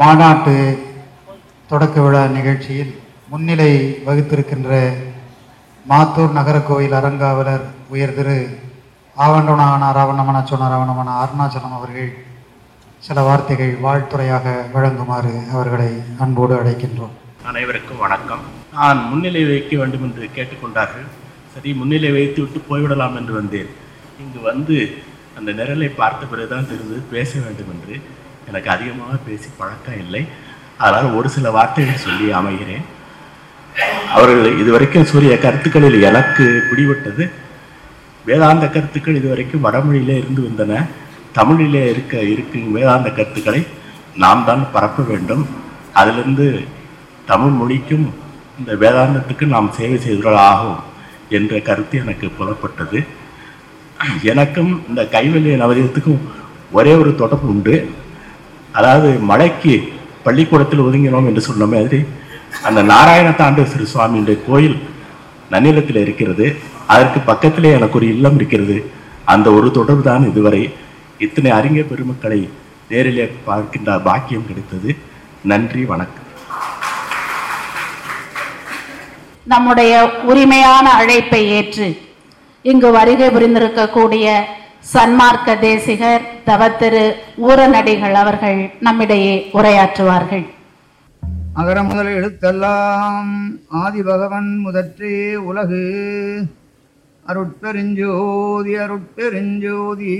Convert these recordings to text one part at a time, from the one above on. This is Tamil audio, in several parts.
மாநாட்டு தொடக்க விழா நிகழ்ச்சியில் முன்னிலை வகித்திருக்கின்ற மாத்தூர் நகர கோயில் அறங்காவலர் உயர் திரு ஆவண்டோனான ராவணமன சொன்ன ராவணமன அருணாச்சலம் அவர்கள் சில வார்த்தைகள் வாழ்த்துறையாக வழங்குமாறு அவர்களை அன்போடு அழைக்கின்றோம். அனைவருக்கும் வணக்கம். நான் முன்னிலை வைக்க வேண்டும் என்று கேட்டுக்கொண்டார்கள். சரி முன்னிலை வைத்து விட்டு போய்விடலாம் என்று வந்தேன். இங்கு வந்து அந்த நிரலை பார்த்த பிறகுதான் தெரிந்தது பேச வேண்டும் என்று. எனக்கு அதிகமாக பேசி பழக்கம் இல்லை. அதனால் ஒரு சில வார்த்தைகள் சொல்லி அமைகிறேன். அவர்கள் இதுவரைக்கும் சூரிய கருத்துக்களில் எனக்கு பிடிபட்டது வேதாந்த கருத்துக்கள் இதுவரைக்கும் வடமொழியிலே இருந்து வந்தன. தமிழிலே இருக்க இருக்கும் வேதாந்த கருத்துக்களை நாம் தான் பரப்ப வேண்டும். அதிலிருந்து தமிழ் மொழிக்கும் இந்த வேதாந்தத்துக்கு நாம் சேவை செய்தவர்கள் ஆகும் என்ற கருத்து எனக்கு புலப்பட்டது. எனக்கும் இந்த கைவல்லிய நவதீதத்துக்கும் ஒரே ஒரு தொடர்பு உண்டு. அதாவது மழைக்கு பள்ளிக்கூடத்தில் ஒதுங்கினோம் என்று சொன்ன மாதிரி அந்த நாராயண தாண்டேஸ்வரி சுவாமியுடைய கோயில் நன்னிலத்தில் இருக்கிறது. அதற்கு பக்கத்திலே எனக்கு ஒரு இல்லம் இருக்கிறது. அந்த ஒரு தொடர்பு தான் இதுவரை இத்தனை அறிஞர் பெருமக்களை நேரிலே பார்க்கின்ற பாக்கியம் கிடைத்தது. நன்றி வணக்கம். நம்முடைய உரிமையான அழைப்பை ஏற்று இங்கு வருகை புரிந்திருக்கக்கூடிய சன்மார்க்க தேசிகர் தவத்திரு ஊரநடிகள் அவர்கள் நம்மிடையே உரையாற்றுவார்கள். அகர முதல் எழுத்தெல்லாம் ஆதி பகவன் முதற்றே உலகு. அருட்பெருஞ்சோதி அருட்பெருஞ்சோதி.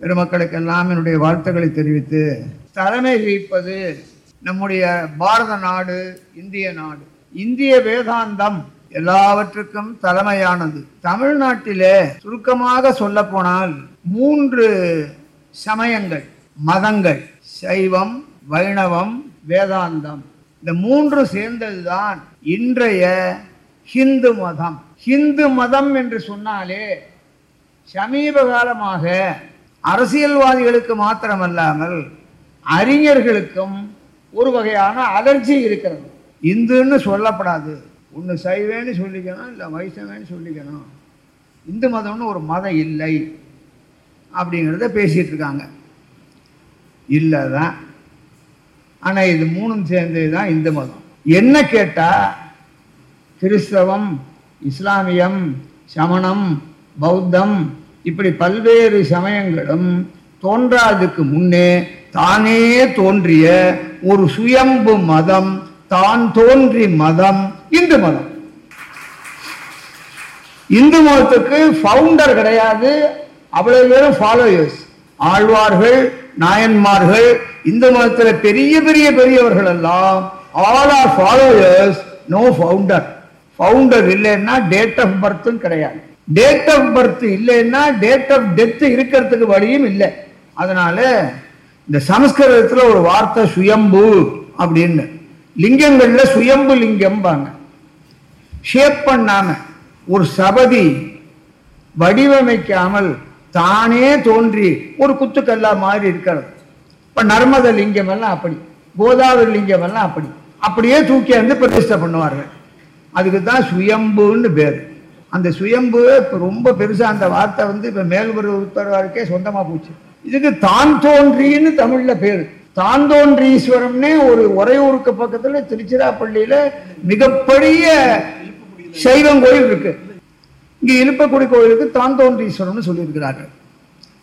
பெருமக்களுக்கெல்லாம் என்னுடைய வாழ்த்துக்களை தெரிவித்து தலைமை வகிப்பது நம்முடைய பாரத நாடு இந்திய நாடு. இந்திய வேதாந்தம் எல்லாவற்றுக்கும் தலைமையானது. தமிழ்நாட்டிலே சுருக்கமாக சொல்ல போனால் மூன்று சமயங்கள். மதங்கள் சைவம் வைணவம் வேதாந்தம். இந்த மூன்று சேர்ந்ததுதான் இன்றைய ஹிந்து மதம். ஹிந்து மதம் என்று சொன்னாலே சமீப காலமாக அரசியல்வாதிகளுக்கு மாத்திரமல்லாமல் அறிஞர்களுக்கும் ஒரு வகையான அலர்ஜி இருக்கிறது. இந்துன்னு சொல்லப்படாது. ஒன்று சைவேன்னு சொல்லிக்கணும் இல்லை வைஷ்ணவேன்னு சொல்லிக்கணும். இந்து மதம்னு ஒரு மதம் இல்லை. அப்படிங்கிறத பேசிகிட்டு இருக்காங்க. இல்லை தான் ஆனால் இது மூணும் சேர்ந்தது தான் இந்து மதம். என்ன கேட்டால் கிறிஸ்தவம் இஸ்லாமியம் சமணம் பௌத்தம் இப்படி பல்வேறு சமயங்களும் தோன்றாததுக்கு முன்னே தானே தோன்றிய ஒரு சுயம்பு மதம் தான் தோன்றி மதம் இந்து மதம். இந்து மதத்துக்கு ஃபவுண்டர் கிடையாது. அவ்வளவு பேரும் ஃபாலோயர்ஸ் ஆழ்வார்கள் நாயன்மார்கள் இந்து மதத்துல பெரிய பெரிய பெரியவர்கள் எல்லாம் all are followers no founder founder இல்லைன்னா டேட் ஆஃப் பர்த்தும் கிடையாது. டேட் ஆஃப் பர்த் இல்லைன்னா டேட் ஆஃப் டெத் இருக்கிறதுக்கு வழியும் இல்லை. அதனால இந்த சமஸ்கிருதத்தில் ஒரு வார்த்தை சுயம்பு அப்படின்னு. லிங்கங்கள்ல சுயம்பு லிங்கம்பாங்க. ஷேப் பண்ணாம ஒரு சபதி வடிவமைக்காமல் தானே தோன்றி ஒரு குத்துக்கல்லா மாதிரி இருக்கிறது. இப்ப நர்மத லிங்கம் எல்லாம் அப்படி கோதாவரி லிங்கம் எல்லாம் அப்படி. அப்படியே தூக்கி வந்து பிரதிஷ்டை பண்ணுவார்கள். அதுக்கு தான் சுயம்புன்னு பேர். அந்த சுயம்பு இப்போ ரொம்ப பெருசாக அந்த வார்த்தை வந்து இப்போ மேல்வரு உத்தரவாருக்கே சொந்தமாக போச்சு. இதுக்கு தான் தோன்றின்னு தமிழில் பேர். தான் தோன்றீஸ்வரம்னே ஒரு உறையூருக்கு பக்கத்தில் திருச்சிராப்பள்ளியில் மிகப்பெரிய சைவம் கோயில் இருக்கு. இங்க இழுப்பக்குடி கோயிலுக்கு தான் தோன்றீஸ்வரம்னு சொல்லியிருக்கிறார்கள்.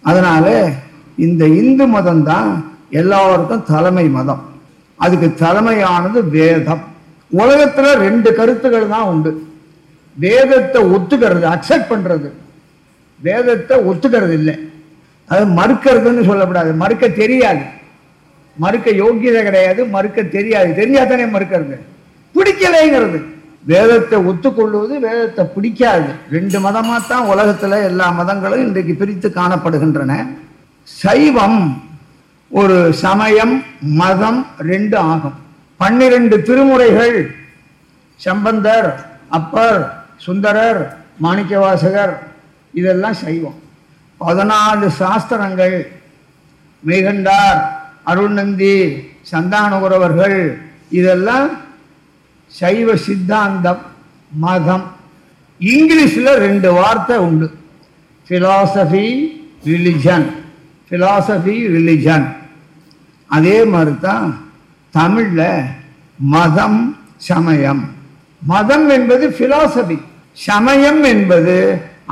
அதனால இந்த இந்து மதம் தான் எல்லாருக்கும் தலைமை மதம். அதுக்கு தலைமையானது வேதம். உலகத்துல ரெண்டு கருத்துக்கள் தான் உண்டு. வேதத்தை ஒத்துக்கிறது அக்செப்ட் பண்றது. வேதத்தை ஒத்துக்கிறது இல்லை. அது மறுக்கிறதுன்னு சொல்லக்கூடாது மறுக்க தெரியாது. மறுக்க யோக்கியதை கிடையாது மறுக்க தெரியாது. தெரியாதானே மறுக்கிறது? பிடிக்கலைங்கிறது. வேதத்தை ஒத்துக்கொள்வது வேதத்தை பிடிக்காது. ரெண்டு மதமா தான் உலகத்துல எல்லா மதங்களும் இன்றைக்கு பிரித்து காணப்படுகின்றன. சைவம் ஒரு சமயம் மதம் ரெண்டு ஆகும். பன்னிரண்டு திருமுறைகள். சம்பந்தர் அப்பர் சுந்தரர் மாணிக்கவாசகர் இதெல்லாம் சைவம். பதினாலு சாஸ்திரங்கள். மெய்கண்டார் அருள்நந்தி உறவர்கள் இதெல்லாம் சைவ சித்தாந்தம் மதம். இங்கிலீஷில் ரெண்டு வார்த்தை உண்டு. ஃபிலாசபி ரிலிஜன் ஃபிலாசபி ரிலிஜன் அதே மாதிரி தான் தமிழில் மதம் சமயம். மதம் என்பது ஃபிலாசபி சமயம் என்பது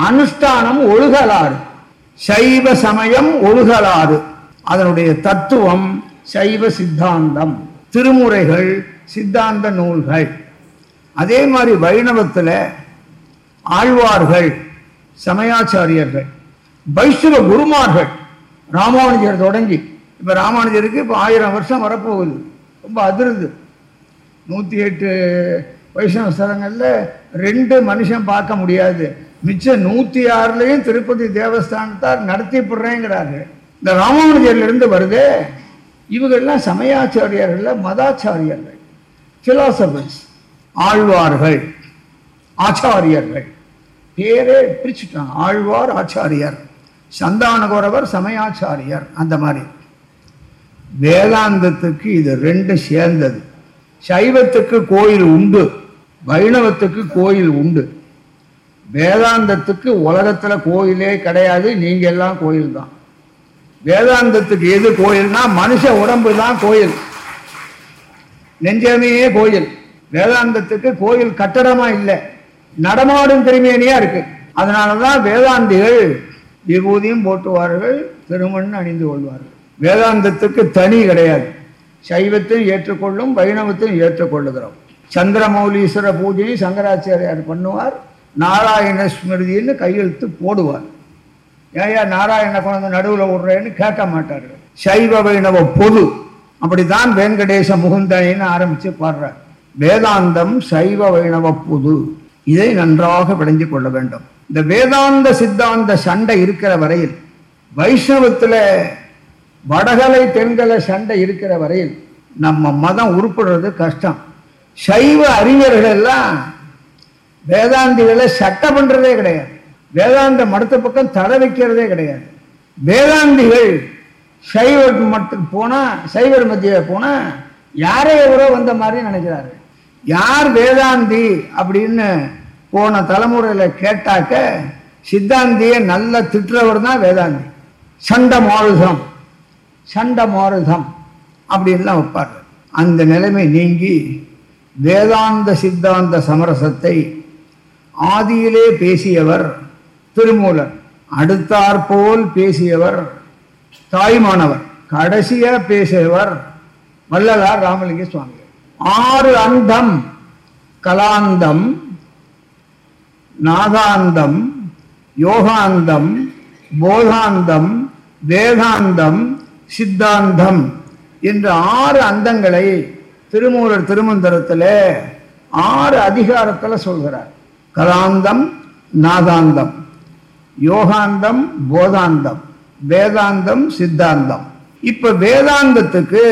அனுஷ்டானம் ஒழுகலாறு. சைவ சமயம் ஒழுகலாறு. அதனுடைய தத்துவம் சைவ சித்தாந்தம். திருமுறைகள் சித்தாந்த நூல்கள். அதே மாதிரி வைணவத்துல ஆழ்வார்கள் சமயாச்சாரியர்கள் வைஷ்ணவ குருமார்கள். ராமானுஜர் தொடங்கி இப்போ ராமானுஜருக்கு இப்போ ஆயிரம் வருஷம் வரப்போகுது. ரொம்ப அதிருது. நூத்தி எட்டு வைஷ்ணவ ஸ்தலங்கள்ல ரெண்டு மனுஷன் பார்க்க முடியாது. மிச்சம் நூத்தி ஆறுலயும் திருப்பதி தேவஸ்தானத்தார் நடத்திப்படுறேங்கிறாரு இந்த ராமானுஜர்ல இருந்து வருதே. சமயாச்சாரியர்கள் மதாச்சாரியர்கள். பிலாசபர்ஸ் ஆழ்வார்கள் ஆச்சாரியர்கள். பேரே பிரிச்சுட்டாங்க ஆழ்வார் ஆச்சாரியர். சந்தானகோரவர் சமயாச்சாரியர். அந்த மாதிரி. வேதாந்தத்துக்கு இது ரெண்டு சேர்ந்தது. சைவத்துக்கு கோயில் உண்டு. வைணவத்துக்கு கோயில் உண்டு. வேதாந்தத்துக்கு உலகத்தில் கோயிலே கிடையாது. நீங்கள் எல்லாம் கோயில் தான் வேதாந்தத்துக்கு எது கோயில்னா மனுஷ உடம்பு தான் கோயில். நெஞ்சமே கோயில். வேதாந்தத்துக்கு கோயில் கட்டடமா இல்லை. நடமாடும் திருமேனியா இருக்கு. அதனாலதான் வேதாந்திகள் விபூதியும் போட்டுவார்கள் திருமண் அணிந்து கொள்வார்கள். வேதாந்தத்துக்கு தனி கிடையாது. சைவத்தையும் ஏற்றுக்கொள்ளும் வைணவத்தையும் ஏற்றுக்கொள்ளுகிறோம். சந்திரமௌலீஸ்வர பூஜையும் சங்கராச்சாரியார் பண்ணுவார். நாராயண ஸ்மிருதின்னு கையெழுத்து போடுவார். ஏயா நாராயண குழந்தை நடுவில் விடுறேன்னு கேட்க மாட்டார்கள். சைவ வைணவ பொது அப்படித்தான் வெங்கடேச முகுந்தனின்னு ஆரம்பிச்சு பாடுறார். வேதாந்தம் சைவ வைணவ புது இதை நன்றாக விளைஞ்சு கொள்ள வேண்டும். இந்த வேதாந்த சித்தாந்த சண்டை இருக்கிற வரையில் வைஷ்ணவத்துல வடகலை தென்கலை சண்டை இருக்கிற வரையில் நம்ம மதம் உருப்படுறது கஷ்டம். சைவ அறிஞர்கள் எல்லாம் வேதாந்திகளை சட்டம் பண்றதே கிடையாது. வேதாந்த மடத்து பக்கம் தடை வைக்கிறதே கிடையாது. வேதாந்திகள் சைவர் மட்டும் போனா சைவர் மத்திய போனா யாரே எவரோ வந்த மாதிரி நினைக்கிறாரு. யார் வேதாந்தி அப்படின்னு போன தலைமுறையில கேட்டாக்க சித்தாந்தியை நல்ல திட்டுறவர் தான் வேதாந்தி. சண்ட மாருதம் சண்ட மாருதம் அப்படின்லாம் வைப்பார். அந்த நிலைமை நீங்கி வேதாந்த சித்தாந்த சமரசத்தை ஆதியிலே பேசியவர் திருமூலர் அடுத்தாற்போல் பேசியவர் தாய்மானவர். கடைசியா பேசியவர் வள்ளலார் ராமலிங்க சுவாமி. ஆறு அந்தம் கலாந்தம் நாகாந்தம் யோகாந்தம் போதாந்தம் வேதாந்தம் சித்தாந்தம் என்ற ஆறு அந்தங்களை திருமூலர் திருமந்திரத்தில் ஆறு அதிகாரத்தில் சொல்கிறார். கலாந்தம் நாதாந்தம் யோகாந்தம் போதாந்தம். வேதாந்தம் சித்தாந்தம். இப்ப வேதாந்தத்துக்கு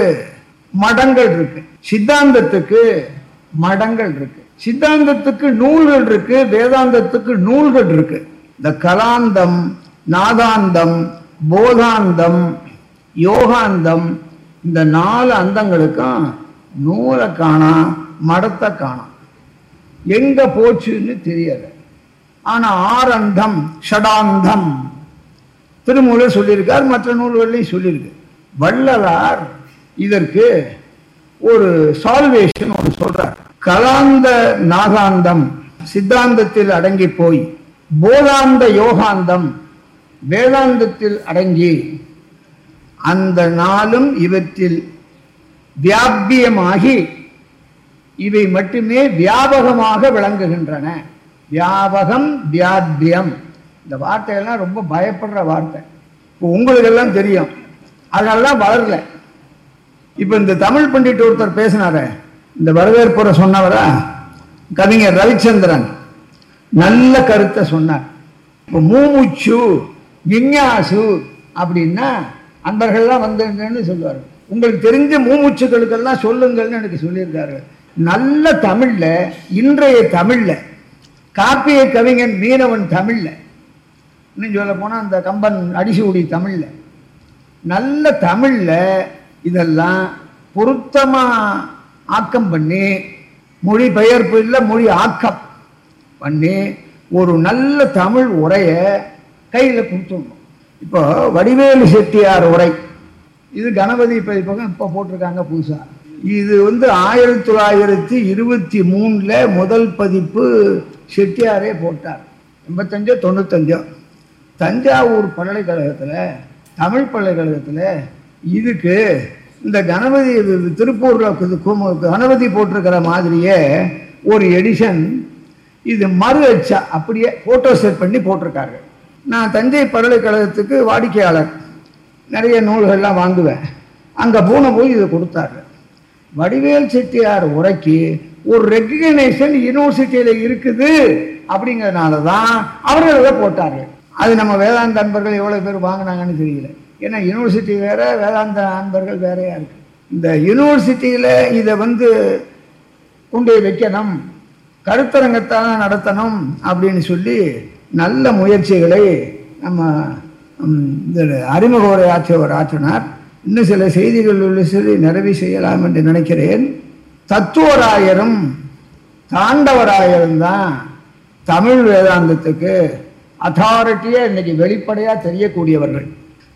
மடங்கள் இருக்கு. சித்தாந்தத்துக்கு மடங்கள் இருக்கு. சித்தாந்தத்துக்கு நூல்கள் இருக்கு வேதாந்தத்துக்கு நூல்கள் இருக்கு. இந்த கலாந்தம் நாதாந்தம் போதாந்தம் யோகாந்தம் இந்த நாலு அந்தங்களுக்கும் நூலை காணா மடத்தை காணாம் எங்க போச்சுன்னு தெரியல. ஆனா ஆரந்தம் ஷடாந்தம் திருமூலர் சொல்லியிருக்கார் மற்ற நூல்கள்லையும் சொல்லியிருக்கு. வள்ளலார் இதற்கு ஒரு சால்வேஷன் ஒன்று சொல்றார். கலாந்த நாகாந்தம் சித்தாந்தத்தில் அடங்கி போய் போதாந்த யோகாந்தம் வேதாந்தத்தில் அடங்கி அந்த நாளும் இவற்றில் வியாபியமாகி இவை மட்டுமே வியாபகமாக விளங்குகின்றன. வியாபகம் வியாபியம். இந்த வார்த்தையெல்லாம் ரொம்ப பயப்படுற வார்த்தை. இப்போ உங்களுக்கெல்லாம் தெரியும். அதெல்லாம் வளரல இப்போ இந்த தமிழ் பண்டிட் ஒருத்தர் பேசினாரு. இந்த வரவேற்புரை சொன்னவரா? கவிஞர் ரவிச்சந்திரன். நல்ல கருத்தை சொன்னார். இப்போ மூமுச்சு விஞ்ஞாசு அப்படின்னா அன்பர்கள்லாம் வந்துருங்கன்னு சொல்லுவார். உங்களுக்கு தெரிஞ்ச மூமுச்சுக்களுக்கெல்லாம் சொல்லுங்கள்னு எனக்கு சொல்லியிருக்காரு. நல்ல தமிழில் இன்றைய தமிழில் காப்பிய கவிஞன் மீனவன் தமிழில் இன்னும் சொல்ல போனால் அந்த கம்பன் அடிசூடி தமிழில். நல்ல தமிழில் இதெல்லாம் பொருத்தமாக ஆக்கம் பண்ணி மொழி பெயர்ப்பு இல்லை மொழி ஆக்கம் பண்ணி ஒரு நல்ல தமிழ் உரையை கையில் கொடுத்துடணும். இப்போ வடிவேலு செட்டியார் உரை. இது கணபதி பதிப்பகம் இப்போ போட்டிருக்காங்க புதுசாக இது வந்து ஆயிரத்தி தொள்ளாயிரத்தி இருபத்தி மூணில் முதல் பதிப்பு செட்டியாரே போட்டார். எண்பத்தஞ்சோ தொண்ணூத்தஞ்சோ. தஞ்சாவூர் பல்கலைக்கழகத்தில் தமிழ் பல்கலைக்கழகத்தில் இதுக்கு இந்த கணபதி திருப்பூரில் கணபதி போட்டிருக்கிற மாதிரியே ஒரு எடிஷன் இது மறு அச்சா அப்படியே ஃபோட்டோ செட் பண்ணி போட்டிருக்காங்க. நான் தஞ்சை பல்கலைக்கழகத்துக்கு வாடிக்கையாளர். நிறைய நூல்கள்லாம் வாங்குவேன். அங்கே போன போய் இதை கொடுத்தாரு வடிவேல் செட்டியார் உரைக்கு ஒரு ரெக்கக்னேஷன் யூனிவர்சிட்டியில் இருக்குது அப்படிங்கிறதுனால தான் அவர்கள் இதை போட்டார்கள். அது நம்ம வேதாந்த அன்பர்கள் எவ்வளோ பேர் வாங்கினாங்கன்னு தெரியல. ஏன்னா யூனிவர்சிட்டி வேறு வேதாந்த அன்பர்கள் வேறையாக இருக்குது இந்த யூனிவர்சிட்டியில் இதை வந்து கொண்டு வைக்கணும். கருத்தரங்கத்தான் நடத்தணும் அப்படின்னு சொல்லி நல்ல முயற்சிகளை நம்ம இந்த அறிமுக உரை ஆற்றியவர் ஆற்றினார். இன்னும் சில செய்திகள் உள்ள சொல்லி நிறைவு செய்யலாம் என்று நினைக்கிறேன். தத்துவராயரும் தாண்டவராயரும் தான் தமிழ் வேதாந்தத்துக்கு அத்தாரிட்டியே இன்னைக்கு வெளிப்படையாக தெரியக்கூடியவர்கள்.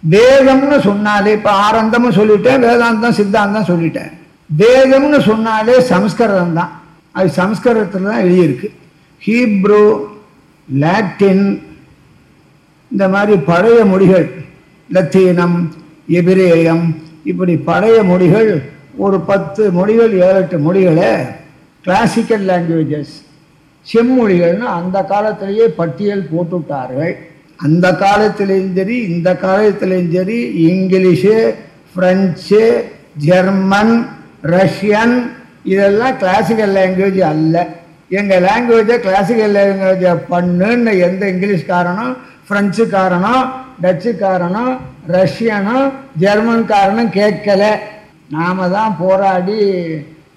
வேதம்னு சொன்னாலே இப்போ ஆரந்தமும் சொல்லிட்டேன் வேதாந்தம் சித்தாந்தம் சொல்லிட்டேன். வேதம்னு சொன்னாலே சம்ஸ்கிருதம் தான். அது சம்ஸ்கிருதத்தில் தான் எழுதியிருக்கு. ஹீப்ரூ லாட்டின் இந்த மாதிரி பழைய மொழிகள் லத்தீனம் எபிரேயம் இப்படி பழைய மொழிகள் ஒரு பத்து மொழிகள் ஏழு எட்டு மொழிகளை கிளாசிக்கல் லாங்குவேஜஸ் செம்மொழிகள்னு அந்த காலத்திலேயே பட்டியல் போட்டுவிட்டார்கள். அந்த காலத்திலையும் சரி இந்த காலத்திலையும் சரி இங்கிலீஷு ஃப்ரெஞ்சு ஜெர்மன் ரஷ்யன் இதெல்லாம் கிளாசிக்கல் லாங்குவேஜ் அல்ல. எங்கள் லாங்குவேஜை கிளாசிக்கல் லாங்குவேஜை பண்ணுன்னு எந்த இங்கிலீஷ்காரனும் ஃப்ரெஞ்சுக்காரனோ டச்சுக்காரனோ ரஷ்யனோ ஜெர்மன்காரனும் கேட்கலை. நாம தான் போராடி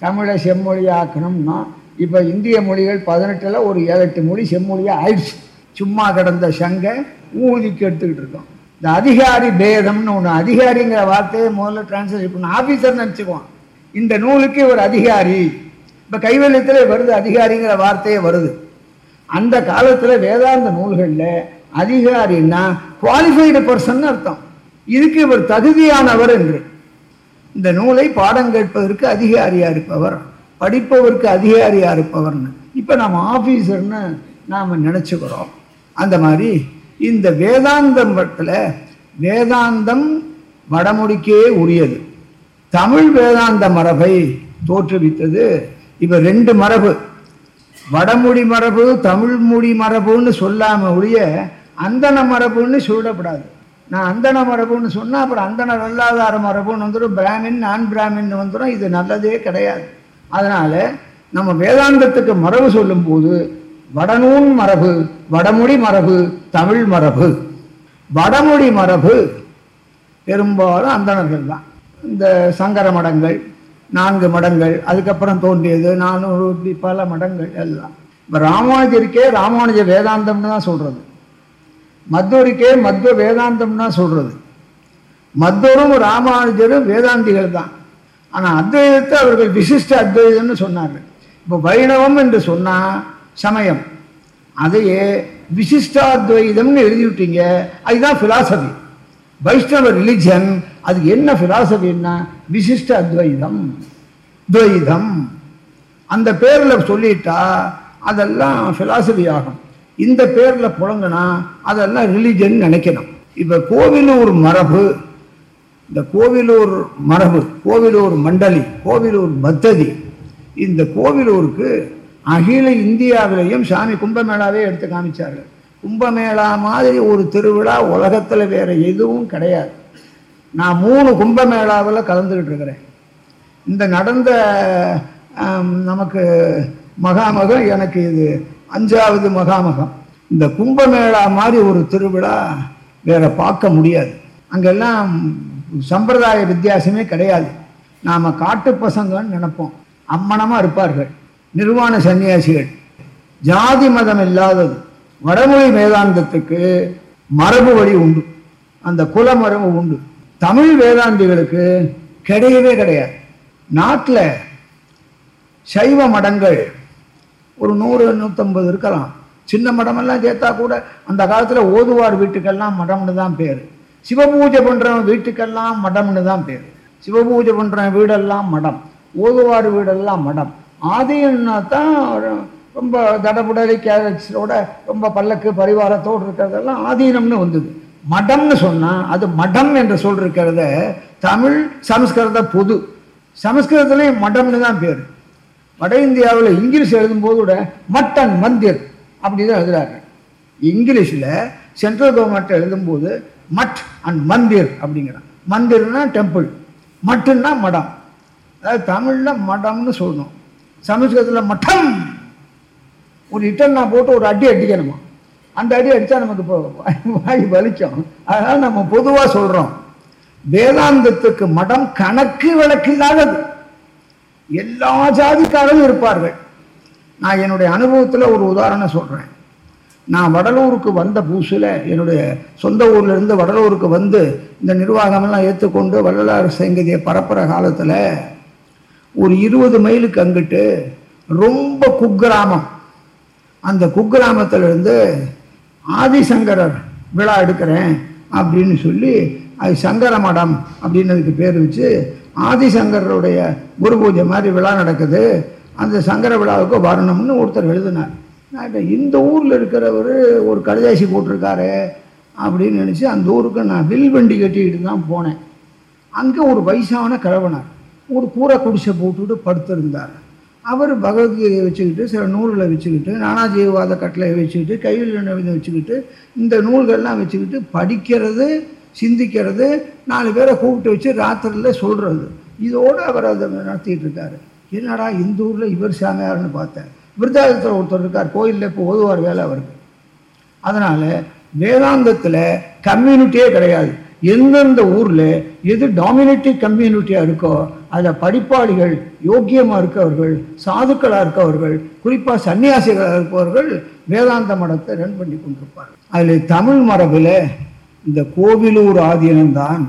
தமிழை செம்மொழி ஆக்கணும்னா இப்போ இந்திய மொழிகள் பதினெட்டில் ஒரு ஏழு எட்டு மொழி செம்மொழியாக ஆயிடுச்சு. சும்மா கிடந்த சங்கை ஊதிக்கு எடுத்துக்கிட்டு இருக்கோம். இந்த அதிகாரி பேதம்னு ஒன்று அதிகாரிங்கிற வார்த்தையை முதல்ல டிரான்ஸ்லேட் பண்ண ஆஃபீஸர் நினச்சிக்குவான். இந்த நூலுக்கு ஒரு அதிகாரி. இப்போ கைவல்லியத்தில் வருது அதிகாரிங்கிற வார்த்தையே வருது. அந்த காலத்தில் வேதாந்த நூல்களில் அதிகாரின்னா குவாலிஃபைடு பர்சன் அர்த்தம். இதுக்கு இவர் தகுதியானவர் என்று. இந்த நூலை பாடம் கேட்பதற்கு அதிகாரியாக இருப்பவர். படிப்பவருக்கு அதிகாரியாக இருப்பவர்னு. இப்போ நாம் ஆஃபீஸர்னு நாம் நினச்சிக்கிறோம். அந்த மாதிரி இந்த வேதாந்தம் பட்டில் வேதாந்தம் வடமொழிக்கே உரியது. தமிழ் வேதாந்த மரபை தோற்றுவித்தது இப்போ ரெண்டு மரபு. வடமொழி மரபு தமிழ் மொழி மரபுன்னு சொல்லாம ஒழிய அந்தன மரபுன்னு சொல்லப்படாது நான் அந்தன மரபுன்னு சொன்னால் அப்புறம் அந்தன வெள்ளாதார மரபுன்னு வந்துடும் பிராமின் நான் பிராமின் வந்துடும் இது நல்லதே கிடையாது. அதனால நம்ம வேதாந்தத்துக்கு மரபு சொல்லும்போது வடநூன் மரபு வடமொழி மரபு தமிழ் மரபு. வடமொழி மரபு பெரும்பாலும் அந்தணர்கள் தான். இந்த சங்கர மடங்கள் நான்கு மடங்கள் அதுக்கப்புறம் தோன்றியது நானூறு இப்படி பல மடங்கள் எல்லாம். இப்போ ராமானுஜருக்கே ராமானுஜ வேதாந்தம்னு தான் சொல்கிறது மத்வருக்கே மத்வ வேதாந்தம்னு தான் சொல்கிறது மத்வரும் ராமானுஜரும் வேதாந்திகள் தான். ஆனால் அத்வைதத்தை அவர்கள் விசிஷ்ட அத்வைதம்னு சொன்னார்கள். இப்போ வைணவம் என்று சொன்னால் சமயம். அதையே விசிஷ்டாத்வைதம்னு எழுதி விட்டீங்க அதுதான் ஃபிலாசபி வைஷ்ணவ ரிலிஜன் அது என்ன ஃபிலாசபின்னா விசிஷ்ட அத்வைதம். துவைதம். அந்த பேரில் சொல்லிட்டா அதெல்லாம் ஃபிலாசபி ஆகும். இந்த பேரில் புழங்கினா அதெல்லாம் ரிலிஜன் நினைக்கணும். இப்போ கோவிலூர் மரபு இந்த கோவிலூர் மரபு கோவிலூர் மண்டலி கோவிலூர் பத்ததி இந்த கோவிலூருக்கு அகில இந்தியாவிலையும் சாமி கும்பமேளாவே எடுத்து காமிச்சார்கள். கும்பமேளா மாதிரி ஒரு திருவிழா உலகத்தில் வேறு எதுவும் கிடையாது. நான் மூணு கும்பமேளாவில் கலந்துக்கிட்டு இருக்கிறேன். இந்த நடந்த நமக்கு மகாமகம் எனக்கு இது அஞ்சாவது மகாமகம். இந்த கும்பமேளா மாதிரி ஒரு திருவிழா வேற பார்க்க முடியாது. அங்கெல்லாம் சம்பிரதாய வித்தியாசமே கிடையாது. நாம் காட்டு பசங்கன்னு நினைப்போம். அம்மனமாக இருப்பார்கள். நிர்வாண சன்னியாசிகள். ஜாதி மதம் இல்லாதது. வடமொழி வேதாந்தத்துக்கு மரபு வழி உண்டு. அந்த குல மரபு உண்டு. தமிழ் வேதாந்திகளுக்கு கிடையவே கிடையாது. நாட்டில் சைவ மடங்கள் ஒரு நூறு நூற்றம்பது இருக்கலாம். சின்ன மடமெல்லாம் சேர்த்தா கூட அந்த காலத்தில் ஓதுவார் வீட்டுக்கெல்லாம் மடம்னு தான் பேர். சிவபூஜை பண்ணுறவன் வீட்டுக்கெல்லாம் மடம்னு தான் பேர். சிவபூஜை பண்ணுறவன் வீடெல்லாம் மடம். ஓதுவார் வீடெல்லாம் மடம். ஆதியம்னா தான் ரொம்ப தடபுடலி கேரட்ஸோட ரொம்ப பல்லக்கு பரிவாரத்தோடு இருக்கிறதெல்லாம் ஆதீனம்னு வந்தது. மடம்னு சொன்னால் அது மடம் என்று சொல் இருக்கிறத தமிழ் சமஸ்கிருத பொது. சமஸ்கிருதத்துலேயும் மடம்னு தான் பேர். வட இந்தியாவில் இங்கிலீஷ் எழுதும்போது கூட மட்டன் மந்திர் அப்படி தான் எழுதுறாங்க. இங்கிலீஷில் சென்ட்ரல் கவர்மெண்ட் எழுதும்போது மட் அண்ட் மந்திர் அப்படிங்கிறான் மந்திர்னா டெம்பிள் மட்டுன்னா மடம். அதாவது தமிழில் மடம்னு சொல்லணும். சமஸ்கிருதத்தில் மட்டம் ஒரு இட்டன்னா போட்டு ஒரு அடி அடிக்கணுமா? அந்த அடி அடித்தா நமக்கு வாய் வலிக்கும். அதனால் நம்ம பொதுவாக சொல்கிறோம் வேதாந்தத்துக்கு மடம் கணக்கு வழக்கில்லாதது. எல்லா ஜாதிக்காரரும் இருப்பார்கள். நான் என்னுடைய அனுபவத்தில் ஒரு உதாரணம் சொல்கிறேன் நான் வடலூருக்கு வந்த புதுசில் என்னுடைய சொந்த ஊர்லேருந்து வடலூருக்கு வந்து இந்த நிர்வாகமெல்லாம் ஏற்றுக்கொண்டு வள்ளலார் சங்கதியை பரப்புகிற காலத்தில் ஒரு இருபது மைலுக்கு அங்கிட்டு ரொம்ப குக்கிராமம். அந்த குக்கிராமத்திலிருந்து ஆதிசங்கரர் விழா எடுக்கிறேன் அப்படின்னு சொல்லி அது சங்கர மடம் அப்படின்னு அதுக்கு பேர் வச்சு ஆதிசங்கரருடைய குரு பூஜை மாதிரி விழா நடக்குது. அந்த சங்கர விழாவுக்கு வரணும்னு ஒருத்தர் எழுதினார். நான் இந்த ஊரில் இருக்கிறவர் ஒரு கடைதாசி போட்டிருக்காரு அப்படின்னு நினச்சி அந்த ஊருக்கு நான் வில் வண்டி கட்டிக்கிட்டு தான் போனேன். அங்கே ஒரு வயசான கிழவனார் ஒரு கூரை குடிசை போட்டுக்கிட்டு படுத்திருந்தார். அவர் பகவத்கீதையை வச்சுக்கிட்டு சில நூல்களை வச்சுக்கிட்டு நானாஜீவாத கட்டளை வச்சுக்கிட்டு கையில் நவீன வச்சுக்கிட்டு இந்த நூல்கள்லாம் வச்சுக்கிட்டு படிக்கிறது சிந்திக்கிறது நாலு பேரை கூப்பிட்டு வச்சு ராத்திரியில் சொல்கிறது இதோடு அவர் அதை நடத்திட்டு இருக்காரு. என்னடா இந்த ஊரில் இவர் சாமியார்னு பார்த்தேன். விருத்தாசத்தில் ஒருத்தர் இருக்கார் கோயிலில் இப்போ ஓதுவார் வேலை அவருக்கு. அதனால் வேதாந்தத்தில் கம்யூனிட்டியே கிடையாது. எந்தெந்த ஊரில் எது டாமினேட்டிவ் கம்யூனிட்டியாக இருக்கோ அதில் படிப்பாளிகள் யோக்கியமாக இருக்கவர்கள் சாதுக்களாக இருக்கவர்கள் குறிப்பாக சன்னியாசிகளாக இருப்பவர்கள் வேதாந்த மடத்தை ரன் பண்ணி கொண்டிருப்பார்கள். அதில் தமிழ் மரபில் இந்த கோவிலூர் ஆதீனம்தான்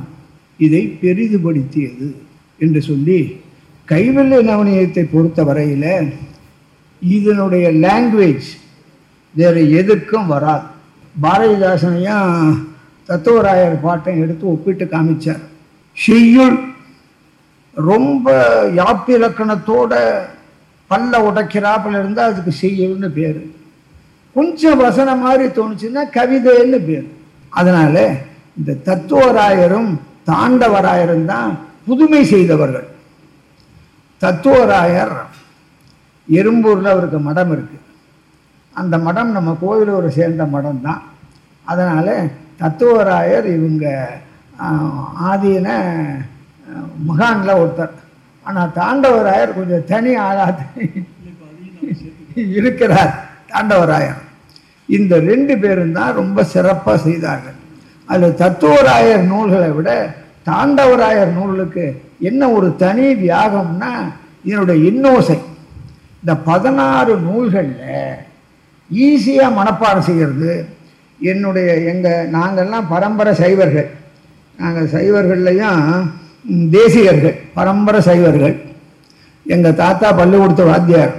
இதை பெரிதுபடுத்தியது என்று சொல்லி கைவல்ய நவனியத்தை பொறுத்த வரையில் இதனுடைய லாங்குவேஜ் வேறு எதுக்கும் வராது. பாரதிதாசனையும் தத்துவராயர் பாட்டையும் எடுத்து ஒப்பிட்டு காமிச்சார். செய்யுள் ரொம்ப யாப்பிலக்கணத்தோட பல்ல உடைக்கிறாப்புல இருந்தால் அதுக்கு செய்யுள்னு பேர். கொஞ்சம் வசனம் மாதிரி தோணுச்சுன்னா கவிதைன்னு பேர். அதனால் இந்த தத்துவராயரும் தாண்டவராயரும் தான் புதுமை செய்தவர்கள். தத்துவராயர் எறும்பூரில் அவருக்கு மடம் இருக்குது அந்த மடம் நம்ம கோவிலூரை சேர்ந்த மடம் தான் அதனால் தத்துவராயர் இவங்க ஆஹ், ஆதீன ஒருத்தர். ஆனால் தாண்டவராயர் கொஞ்சம் தனி ஆளாக இருக்கிறார் தாண்டவராயர். இந்த ரெண்டு பேரும் தான் ரொம்ப சிறப்பாக செய்தார்கள். அதில் தத்துவராயர் நூல்களை விட தாண்டவராயர் நூலுக்கு என்ன ஒரு தனி வியாகம்னா இதனுடைய இன்னோசை. இந்த பதினாறு நூல்களில் ஈஸியாக மனப்பாடம் செய்கிறது என்னுடைய எங்கள் நாங்கள்லாம் பரம்பரை சைவர்கள். நாங்கள் சைவர்கள்லையும் தேசிகர்கள் பரம்பரை சைவர்கள். எங்கள் தாத்தா பள்ளிக்கூடத்து வாத்தியார்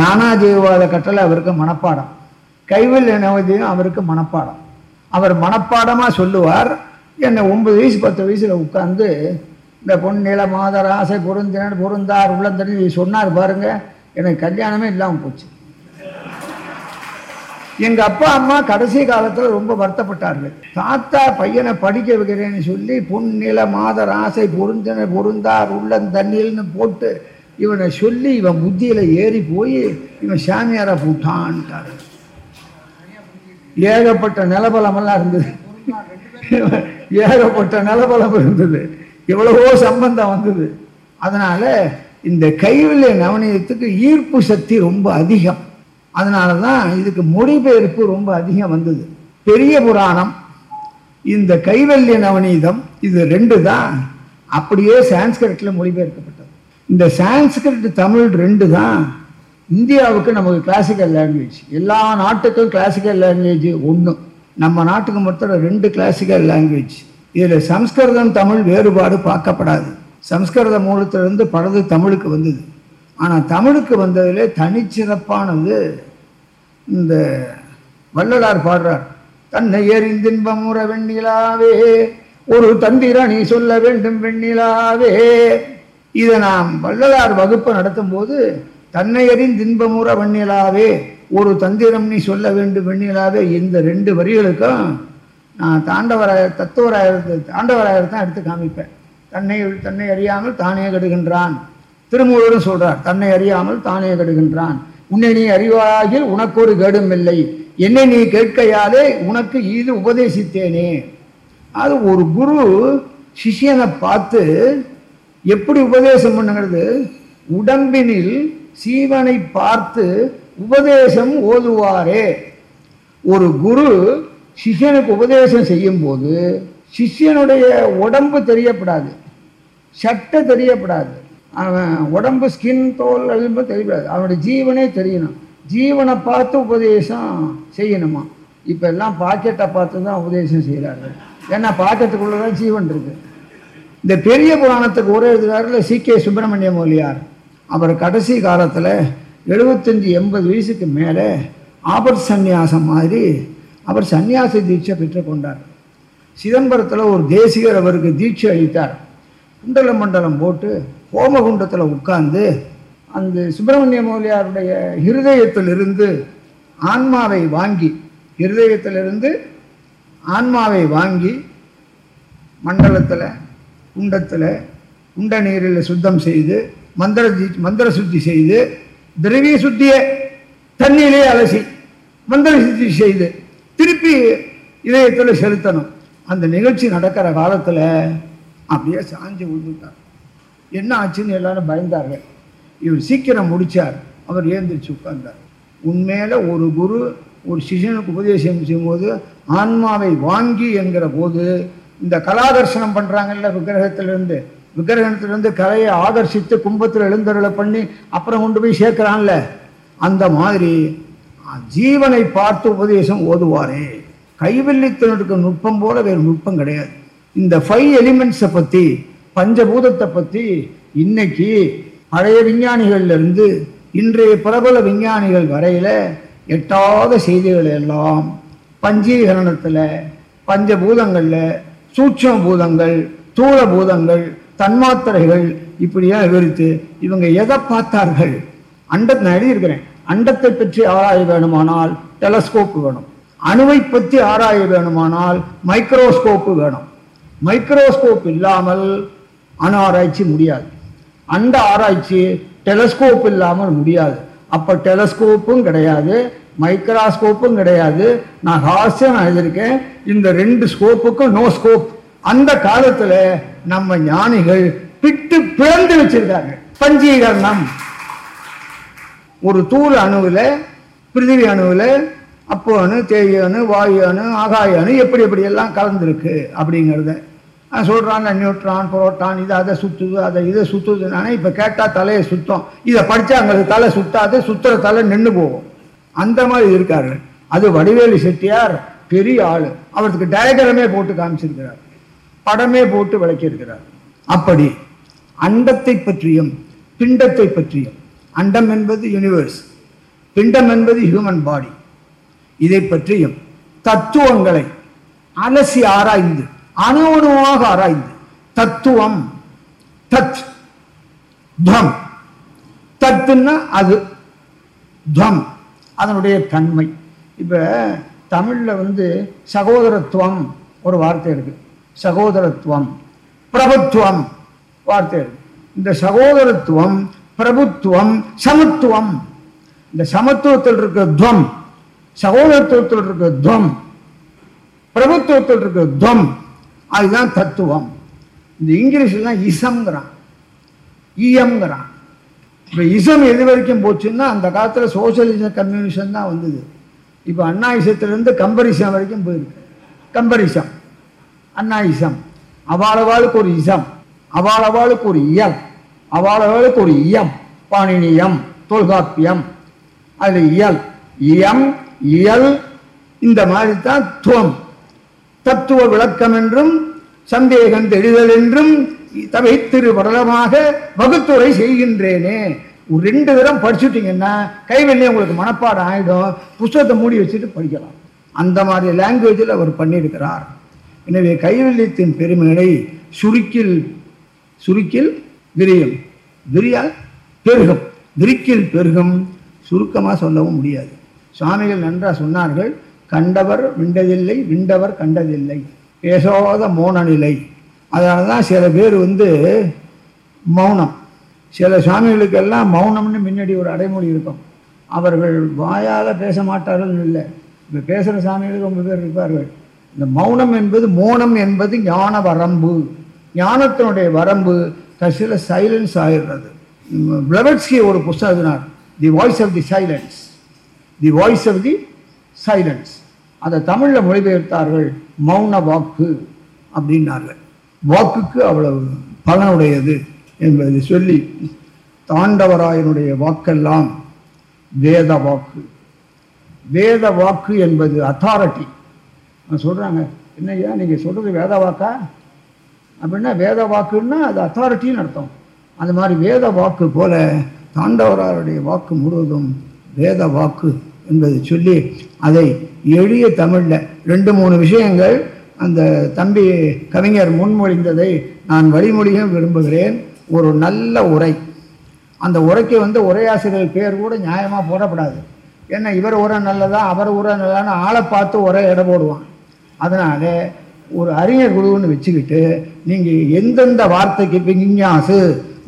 நானாஜீவாத கட்டளை அவருக்கு மனப்பாடம். கைவில் நவதியும் அவருக்கு மனப்பாடம். அவர் மனப்பாடமாக சொல்லுவார். என்னை ஒன்பது வயசு பத்து வயசில் உட்கார்ந்து இந்த பொன்னில மாதர் ஆசை பொருந்தினர் பொருந்தார் உள்ளந்தனி சொன்னார் பாருங்க. எனக்கு கல்யாணமே இல்லாமல் போச்சு. எங்க அப்பா அம்மா கடைசி காலத்தில் ரொம்ப வருத்தப்பட்டார்கள். தாத்தா பையனை படிக்க வைக்கிறேன்னு சொல்லி பொன்னில மாதர் ஆசை பொருந்தின பொருந்தார் உள்ளன் தண்ணில்னு போட்டு இவனை சொல்லி இவன் புத்தியில ஏறி போய் இவன் சாமியாரா போட்டான்ட்டாரு. ஏகப்பட்ட நிலபலமெல்லாம் இருந்தது. ஏகப்பட்ட நிலபலம் இருந்தது. எவ்வளவோ சம்பந்தம் வந்தது. அதனால இந்த கைவில்லை நவநீதத்துக்கு ஈர்ப்பு சக்தி ரொம்ப அதிகம். அதனால தான் இதுக்கு மொழிபெயர்ப்பு ரொம்ப அதிகம் வந்தது. பெரிய புராணம். இந்த கைவல்ய நவநீதம் இது ரெண்டு தான் அப்படியே சான்ஸ்கிரிட்டில் மொழிபெயர்க்கப்பட்டது. இந்த சான்ஸ்கிரிட் தமிழ் ரெண்டு தான் இந்தியாவுக்கு நமக்கு கிளாசிக்கல் லாங்குவேஜ் எல்லா நாட்டுக்கும் கிளாசிக்கல் லாங்குவேஜ் ஒன்று நம்ம நாட்டுக்கு மொத்தம் ரெண்டு கிளாசிக்கல் லாங்குவேஜ் இதில் சம்ஸ்கிருதம் தமிழ் வேறுபாடு பார்க்கப்படாது. சம்ஸ்கிருத மூலத்திலிருந்து பலது தமிழுக்கு வந்தது. ஆனால் தமிழுக்கு வந்ததிலே தனிச்சிறப்பானது இந்த வள்ளலார் பாடுறார். தன்னை எறிந்தின்பமுற வெண்ணிலாவே ஒரு தந்திர நீ சொல்ல வேண்டும் வெண்ணிலாவே. இதை நாம் வள்ளலார் வகுப்பு நடத்தும் போது தன்னையரின் தின்பமுற வெண்ணிலாவே ஒரு தந்திரம் நீ சொல்ல வேண்டும் வெண்ணிலாவே இந்த ரெண்டு வரிகளுக்கும் நான் தாண்டவராயர் தத்துவராயர் தாண்டவராயர் தான் எடுத்து காமிப்பேன். தன்னை தன்னை அறியாமல் தானே கெடுகின்றான். திருமூலரும் சொல்றார் தன்னை அறியாமல் தானே கெடுகின்றான். உன்னை நீ அறிவாயில் உனக்கு ஒரு கேடும் இல்லை என்னை நீ கேட்கையாலே உனக்கு இது உபதேசித்தேனே. அது ஒரு குரு சிஷ்யனை பார்த்து எப்படி உபதேசம் பண்ணுங்கிறது? உடம்பினில் சீவனை பார்த்து உபதேசம் ஓதுவாரே. ஒரு குரு சிஷ்யனுக்கு உபதேசம் செய்யும்போது சிஷ்யனுடைய உடம்பு தெரியப்படாது. சட்டை தெரியப்படாது. அவன் உடம்பு ஸ்கின் தோல் எலும்பு தெரியப்படாது. அவனுடைய ஜீவனே தெரியணும். ஜீவனை பார்த்து உபதேசம் செய்யணுமா? இப்போ எல்லாம் பாக்கெட்டை பார்த்து தான் உபதேசம் செய்கிறார்கள் ஏன்னா பாக்கெட்டுக்குள்ளே தான் ஜீவன் இருக்கு. இந்த பெரிய புராணத்துக்கு ஒரே எழுதுகிறாருல சி கே சுப்பிரமணிய மொழியார் அவர் கடைசி காலத்தில் எழுபத்தஞ்சி எண்பது வயசுக்கு மேலே ஆபத் சந்நியாசம் மாதிரி அவர் சன்னியாச தீட்சை பெற்றுக்கொண்டார் சிதம்பரத்தில் ஒரு தேசிகர் அவருக்கு தீட்சை அளித்தார். குண்டல மண்டலம் போட்டு ஹோமகுண்டத்தில் உட்கார்ந்து அந்த சுப்பிரமணிய மௌலியாருடைய இருதயத்திலிருந்து ஆன்மாவை வாங்கி இருதயத்திலிருந்து ஆன்மாவை வாங்கி மண்டலத்தில் குண்டத்தில் குண்ட நீரில் சுத்தம் செய்து மந்திர தி- மந்திர சுத்தி செய்து திரவிய சுத்தியை தண்ணியிலே அலசி மந்திர சுத்தி செய்து திருப்பி இதயத்தில் செலுத்தணும். அந்த நிகழ்ச்சி நடக்கிற காலத்தில் அப்படியே சாஞ்சு விழுந்துட்டார். என்ன ஆச்சுன்னு எல்லாரும் பயந்தார்கள். இவர் சீக்கிரம் முடிச்சார். அவர் ஏந்திரிச்சு உட்கார்ந்தார். உண்மையில் ஒரு குரு ஒரு சிஷனுக்கு உபதேசம் செய்யும்போது ஆன்மாவை வாங்கி என்கிற போது இந்த கலாதர்சனம் பண்ணுறாங்கல்ல விக்கிரகத்திலிருந்து. விக்கிரகத்திலிருந்து கலையை ஆதர்சித்து கும்பத்தில் எழுந்தருளை பண்ணி அப்புறம் கொண்டு போய் சேர்க்குறான்ல. அந்த மாதிரி ஜீவனை பார்த்து உபதேசம் ஓதுவாரே. கைவல்லித்தனுக்கு நுட்பம் போல வேறு நுட்பம் கிடையாது. இந்த ஃபைவ் எலிமெண்ட்ஸை பற்றி பஞ்சபூதத்தை பற்றி இன்னைக்கு பழைய விஞ்ஞானிகள்லேருந்து இன்றைய பிரபல விஞ்ஞானிகள் வரையில் எட்டாத செய்திகள் எல்லாம் பஞ்சீகரணத்தில் பஞ்சபூதங்களில் சூட்சம பூதங்கள் தூள பூதங்கள் தன்மாத்திரைகள் இப்படியா விவரித்து இவங்க எதை பார்த்தார்கள்? அண்டத்தை நான் எழுதியிருக்கிறேன். அண்டத்தை பற்றி ஆராய வேணுமானால் டெலஸ்கோப் வேணும். அணுவை பற்றி ஆராய வேணுமானால் மைக்ரோஸ்கோப்பு வேணும். மைக்ரோஸ்கோப் இல்லாமல் அணு ஆராய்ச்சி முடியாது. அண்ட ஆராய்ச்சி டெலஸ்கோப் இல்லாமல் முடியாது. அப்ப டெலஸ்கோப்பும் கிடையாது மைக்ராஸ்கோப்பும் கிடையாது. நான் ஹாஸ்யம் எழுதியிருக்கேன். இந்த ரெண்டு ஸ்கோப்புக்கும் நோ ஸ்கோப் அந்த காலத்துல நம்ம ஞானிகள் பிட்டு பிளந்து வச்சிருக்காங்க. பஞ்சீகரணம். ஒரு தூள் அணுவில் பிருத்திவி அணுவில் அப்போ அணு தேய் அணு வாயு அணு ஆகாய அணு எப்படி எப்படி எல்லாம் கலந்துருக்கு அப்படிங்கிறத. சொல்கிறான் நியூட்ரான் புரோட்டான் இது அதை சுற்றுது அதை இதை சுற்றுது நானே இப்போ கேட்டால் தலையை சுத்தம். இதை படித்தா அங்களுக்கு தலை சுத்தாது சுத்துற தலை நின்று போகும். அந்த மாதிரி இருக்காரு அது வடிவேலு செட்டியார் பெரிய ஆள். அவருக்கு டயக்ராமே போட்டு காமிச்சிருக்கிறார். படமே போட்டு விளக்கியிருக்கிறார். அப்படி அண்டத்தை பற்றியும் பிண்டத்தை பற்றியும் அண்டம் என்பது யூனிவர்ஸ் பிண்டம் என்பது ஹியூமன் பாடி இதை பற்றியும் தத்துவங்களை அலசி ஆராய்ந்து அணு அணுவாக ஆராய்ந்து தத்துவம் தத் துவம். தத்துன்னா அது துவம் அதனுடைய தன்மை. இப்போ தமிழில் வந்து சகோதரத்துவம் ஒரு வார்த்தை இருக்குது சகோதரத்துவம் பிரபுத்துவம் வார்த்தை இருக்குது இந்த சகோதரத்துவம் பிரபுத்துவம் சமத்துவம். இந்த சமத்துவத்தில் இருக்க துவம் சகோதரத்துவத்தில் இருக்க துவம் பிரபுத்துவத்தில் இருக்க துவம் அதுதான் தத்துவம். இந்த இங்கிலீஷ்லாம் இசம்ங்கிறான். ஈயம்ங்கிறான் இப்போ இசம் எது வரைக்கும் போச்சுன்னா அந்த காலத்தில் சோசியலிசம் கம்யூனிசம் தான் வந்தது. இப்போ அண்ணா இசத்துலேருந்து கம்பரிசம் வரைக்கும் போயிருக்கு. கம்பரிசம். அண்ணா இசம். அவாளவாளுக்கு ஒரு இசம். அவாளவாளுக்கு ஒரு இயம் அவாளவாளுக்கு ஒரு இயம் பாணினியம் தொல்காப்பியம். அது இயல் இயம் இயல் இந்த மாதிரி தான் துவம். தத்துவ விளக்கம் என்றும் சந்தேகம் தெளிதல் என்றும் தவை திருவடலமாக வகுத்துரை செய்கின்றேனே. ஒரு ரெண்டு தரம் படிச்சுட்டீங்கன்னா கைவெளியே உங்களுக்கு மனப்பாடம் ஆகிடும் புஸ்தகத்தை மூடி வச்சுட்டு படிக்கலாம். அந்த மாதிரி லாங்குவேஜில் அவர் பண்ணியிருக்கிறார். எனவே கைவல்யத்தின் பெருமைகளை சுருக்கில் சுருக்கில் விரியும். விரியால் பெருகும். விரிக்கில் பெருகும். சுருக்கமாக சொல்லவும் முடியாது. சுவாமிகள் நன்றாக சொன்னார்கள் கண்டவர் விண்டதில்லை விண்டவர் கண்டதில்லை. பேசாத மோன நிலை அதனால தான் சில பேர் வந்து மௌனம். சில சுவாமிகளுக்கெல்லாம் மௌனம்னு முன்னாடி ஒரு அடைமொழி இருக்கும். அவர்கள் வாயால் பேச மாட்டார்கள் இல்லை. இப்போ பேசுகிற சாமிகளுக்கு ரொம்ப பேர் இருப்பார்கள். இந்த மௌனம் என்பது மோனம் என்பது ஞான வரம்பு ஞானத்தினுடைய வரம்பு. கடைசியில் சைலன்ஸ் ஆயிடுறது. பிளவட்ஸ்கி ஒரு புஸ்தகம் எழுதினார். The voice of the silence the voice of the silence அதை தமிழில் மொழிபெயர்த்தார்கள் மௌன வாக்கு அப்படின்னார்கள். வாக்குக்கு அவ்வளவு பலனுடையது என்பதை சொல்லி தாண்டவராயனுடைய வாக்கெல்லாம் வேத வாக்கு. வேத வாக்கு என்பது அத்தாரிட்டி சொல்கிறாங்க என்னய்யா நீங்கள் சொல்கிறது வேத வாக்கா? அப்படின்னா வேத வாக்குன்னா அது அத்தாரிட்டின்னு அர்த்தம். அந்த மாதிரி வேத வாக்கு போல தாண்டவராருடைய வாக்கு முழுவதும் வேத வாக்கு என்பதை சொல்லி அதை எளிய தமிழில் ரெண்டு மூணு விஷயங்கள் அந்த தம்பி கவிஞர் முன்மொழிந்ததை நான் வழிமொழியும் விரும்புகிறேன். ஒரு நல்ல உரை. அந்த உரைக்கு வந்து உரையாசிரியர் பேர் கூட நியாயமாக போடப்படாது. ஏன்னா இவர் உரை நல்லதா அவர் உரை நல்லதான்னு ஆளை பார்த்து உரை இட போடுவான். அதனால் ஒரு அறிஞர் குழுன்னு வச்சுக்கிட்டு நீங்கள் எந்தெந்த வார்த்தைக்கு இப்போ விஞ்ஞாசு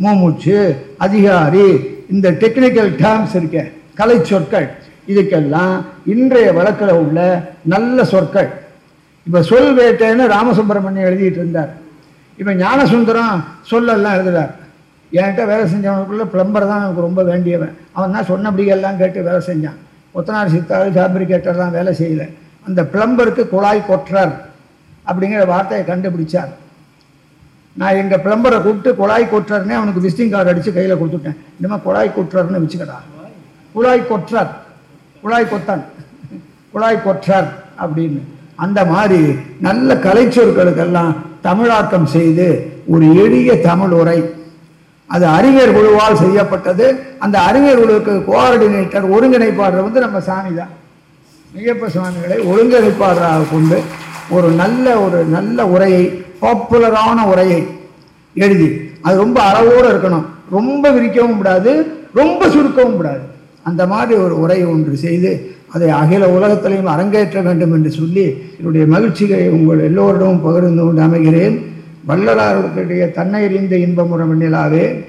மூமுச்சு அதிகாரி இந்த டெக்னிக்கல் டேர்ம்ஸ் இருக்க கலை சொற்கள் இதுக்கெல்லாம் இன்றைய வழக்கில் உள்ள நல்ல சொற்கள். இப்போ சொல் வேட்டைன்னு ராமசுப்பிரமணியம் எழுதிட்டு இருந்தார். இப்போ ஞானசுந்தரம் சொல்லெல்லாம் எழுதுறார். என்கிட்ட வேலை செஞ்சவனுக்குள்ளே பிளம்பர் தான் எனக்கு ரொம்ப வேண்டியவன். அவன் தான் சொன்னபடியெல்லாம் கேட்டு வேலை செஞ்சான். ஒத்தனார் சித்தாள் ஃபேப்ரிகேட்டர்லாம் வேலை செய்யல. அந்த பிளம்பருக்கு குழாய் கொற்றார் அப்படிங்கிற வார்த்தையை கண்டுபிடிச்சார். நான் எங்கள் பிளம்பரை கூப்பிட்டு குழாய் கொற்றார்னே அவனுக்கு விசிட்டிங் கார்டு அடித்து கையில் கொடுத்துட்டேன். இனிமேல் குழாய் கொற்றார்னு வச்சுக்கடா. குழாய் கொற்றார் குழாய் கொத்தான் குழாய் கொற்றார் அப்படின்னு. அந்த மாதிரி நல்ல கலைச்சொற்களுக்கெல்லாம் தமிழாக்கம் செய்து ஒரு எளிய தமிழ் உரை. அது அறிஞர் குழுவால் செய்யப்பட்டது. அந்த அறிஞர் குழுவுக்கு கோஆர்டினேட்டர் ஒருங்கிணைப்பாளர் வந்து நம்ம சாமி தான் ஐயப்ப சுவாமிகளை ஒருங்கிணைப்பாளராக கொண்டு ஒரு நல்ல ஒரு நல்ல உரையை பாப்புலரான உரையை எழுதி. அது ரொம்ப அளவோடு இருக்கணும். ரொம்ப விரிக்கவும் கூடாது ரொம்ப சுருக்கவும் கூடாது. அந்த மாதிரி ஒரு உரை ஒன்று செய்து அதை அகில உலகத்திலையும் அரங்கேற்ற வேண்டும் என்று சொல்லி என்னுடைய மகிழ்ச்சியை உங்கள் எல்லோரிடமும் பகிர்ந்து கொண்டு அமைகிறேன். வல்லலாருடைய தன்னை அறிந்த இன்பமுற நிலாவே.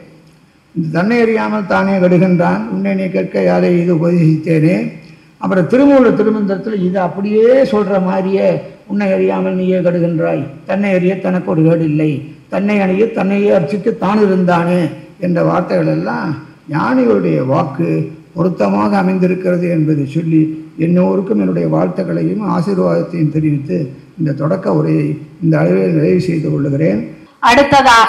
இந்த தன்னை அறியாமல் தானே கடுகின்றான். உன்னை நீ கற்க யாரை இது உபதேசித்தேனே. அப்புறம் திருமூல திருமந்திரத்தில் இது அப்படியே சொல்கிற மாதிரியே உன்னை அறியாமல் நீயே கடுகின்றாய். தன்னை அறிய தனக்கு ஒரு கேடு இல்லை தன்னை அணிய தன்னையே அர்ச்சித்து தான் இருந்தானே என்ற வார்த்தைகள் எல்லாம் ஞானிகளுடைய வாக்கு பொருத்தமாக அமைந்திருக்கிறது என்பதை சொல்லி எல்லோருக்கும் என்னுடைய வாழ்த்துக்களையும் ஆசீர்வாதத்தையும் தெரிவித்து இந்த தொடக்க உரையை இந்த அளவில் நிறைவு செய்து கொள்ளுகிறேன். அடுத்ததாக